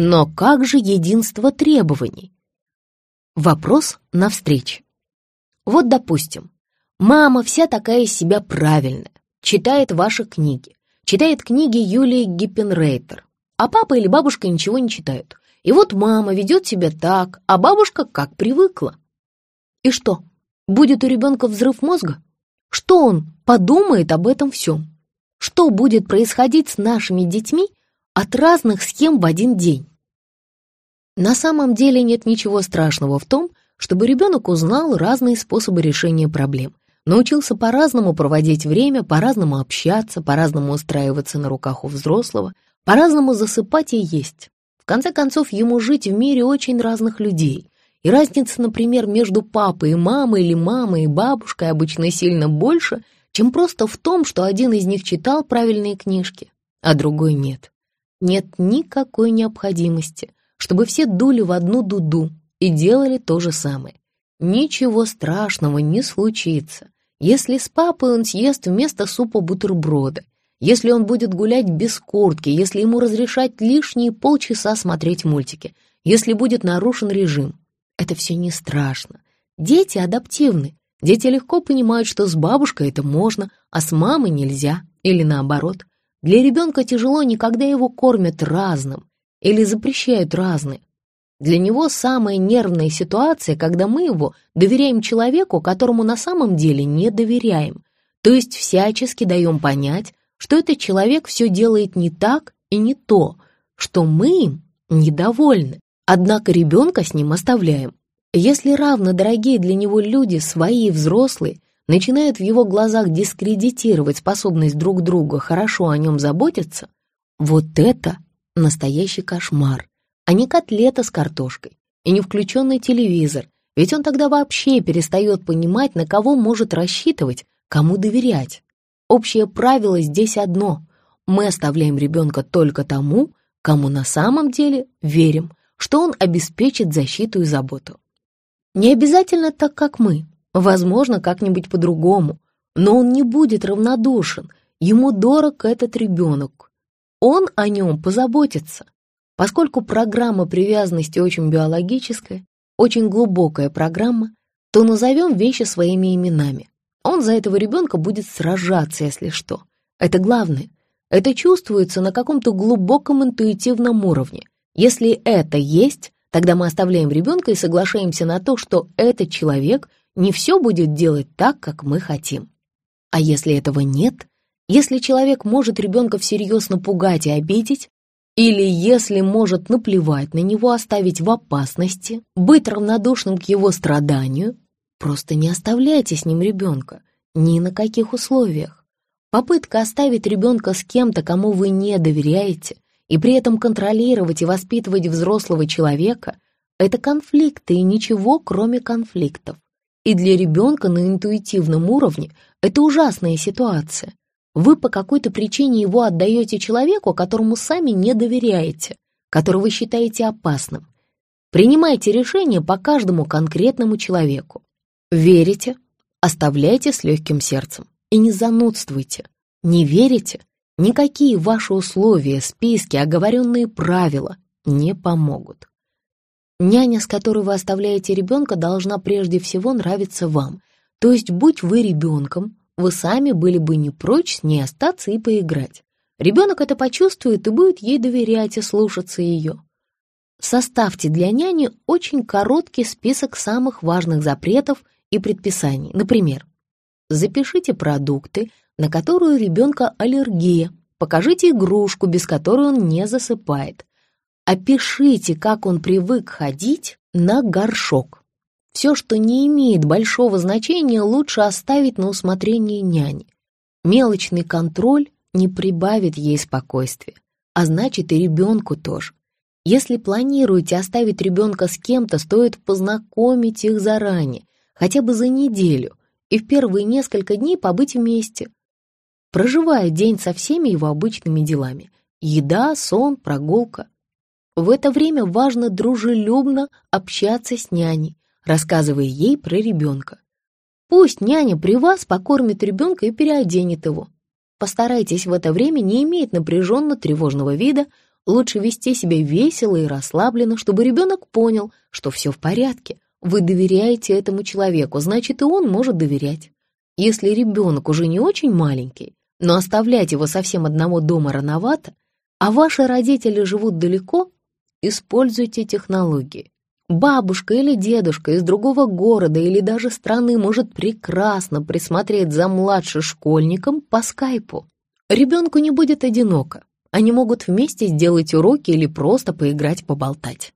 Но как же единство требований? Вопрос на встрече. Вот, допустим, мама вся такая из себя правильная, читает ваши книги, читает книги Юлии Гиппенрейтер, а папа или бабушка ничего не читают. И вот мама ведет себя так, а бабушка как привыкла. И что, будет у ребенка взрыв мозга? Что он подумает об этом всем? Что будет происходить с нашими детьми от разных схем в один день? На самом деле нет ничего страшного в том, чтобы ребенок узнал разные способы решения проблем, научился по-разному проводить время, по-разному общаться, по-разному устраиваться на руках у взрослого, по-разному засыпать и есть. В конце концов, ему жить в мире очень разных людей. И разница, например, между папой и мамой или мамой и бабушкой обычно сильно больше, чем просто в том, что один из них читал правильные книжки, а другой нет. Нет никакой необходимости, чтобы все дули в одну дуду и делали то же самое. Ничего страшного не случится, если с папой он съест вместо супа бутерброды, если он будет гулять без куртки, если ему разрешать лишние полчаса смотреть мультики, если будет нарушен режим. Это все не страшно. Дети адаптивны. Дети легко понимают, что с бабушкой это можно, а с мамой нельзя, или наоборот. Для ребенка тяжело не когда его кормят разным или запрещают разные. Для него самая нервная ситуация, когда мы его доверяем человеку, которому на самом деле не доверяем, то есть всячески даем понять, что этот человек все делает не так и не то, что мы им недовольны, однако ребенка с ним оставляем. Если равно дорогие для него люди, свои и взрослые, начинают в его глазах дискредитировать способность друг друга хорошо о нем заботиться, вот это настоящий кошмар а не котлета с картошкой и не включенный телевизор, ведь он тогда вообще перестает понимать, на кого может рассчитывать, кому доверять. Общее правило здесь одно — мы оставляем ребенка только тому, кому на самом деле верим, что он обеспечит защиту и заботу. Не обязательно так, как мы, возможно, как-нибудь по-другому, но он не будет равнодушен, ему дорог этот ребенок. Он о нем позаботится. Поскольку программа привязанности очень биологическая, очень глубокая программа, то назовем вещи своими именами. Он за этого ребенка будет сражаться, если что. Это главное. Это чувствуется на каком-то глубоком интуитивном уровне. Если это есть, тогда мы оставляем ребенка и соглашаемся на то, что этот человек не все будет делать так, как мы хотим. А если этого нет, если человек может ребенка всерьез напугать и обидеть, или, если может наплевать на него, оставить в опасности, быть равнодушным к его страданию, просто не оставляйте с ним ребенка, ни на каких условиях. Попытка оставить ребенка с кем-то, кому вы не доверяете, и при этом контролировать и воспитывать взрослого человека – это конфликты и ничего, кроме конфликтов. И для ребенка на интуитивном уровне это ужасная ситуация. Вы по какой-то причине его отдаете человеку, которому сами не доверяете, которого считаете опасным. Принимайте решение по каждому конкретному человеку. Верите, оставляйте с легким сердцем. И не занудствуйте. Не верите? Никакие ваши условия, списки, оговоренные правила не помогут. Няня, с которой вы оставляете ребенка, должна прежде всего нравиться вам. То есть, будь вы ребенком, вы сами были бы не прочь с ней остаться и поиграть. Ребенок это почувствует и будет ей доверять и слушаться ее. Составьте для няни очень короткий список самых важных запретов и предписаний. Например, запишите продукты, на которые у ребенка аллергия, покажите игрушку, без которой он не засыпает. Опишите, как он привык ходить на горшок. Все, что не имеет большого значения, лучше оставить на усмотрение няни. Мелочный контроль не прибавит ей спокойствия, а значит и ребенку тоже. Если планируете оставить ребенка с кем-то, стоит познакомить их заранее, хотя бы за неделю, и в первые несколько дней побыть вместе, проживая день со всеми его обычными делами. Еда, сон, прогулка. В это время важно дружелюбно общаться с няней, рассказывая ей про ребенка. Пусть няня при вас покормит ребенка и переоденет его. Постарайтесь в это время не иметь напряженно-тревожного вида, Лучше вести себя весело и расслабленно, чтобы ребенок понял, что все в порядке. Вы доверяете этому человеку, значит, и он может доверять. Если ребенок уже не очень маленький, но оставлять его совсем одного дома рановато, а ваши родители живут далеко, используйте технологии. Бабушка или дедушка из другого города или даже страны может прекрасно присмотреть за младшим школьником по скайпу. Ребенку не будет одиноко. Они могут вместе сделать уроки или просто поиграть, поболтать.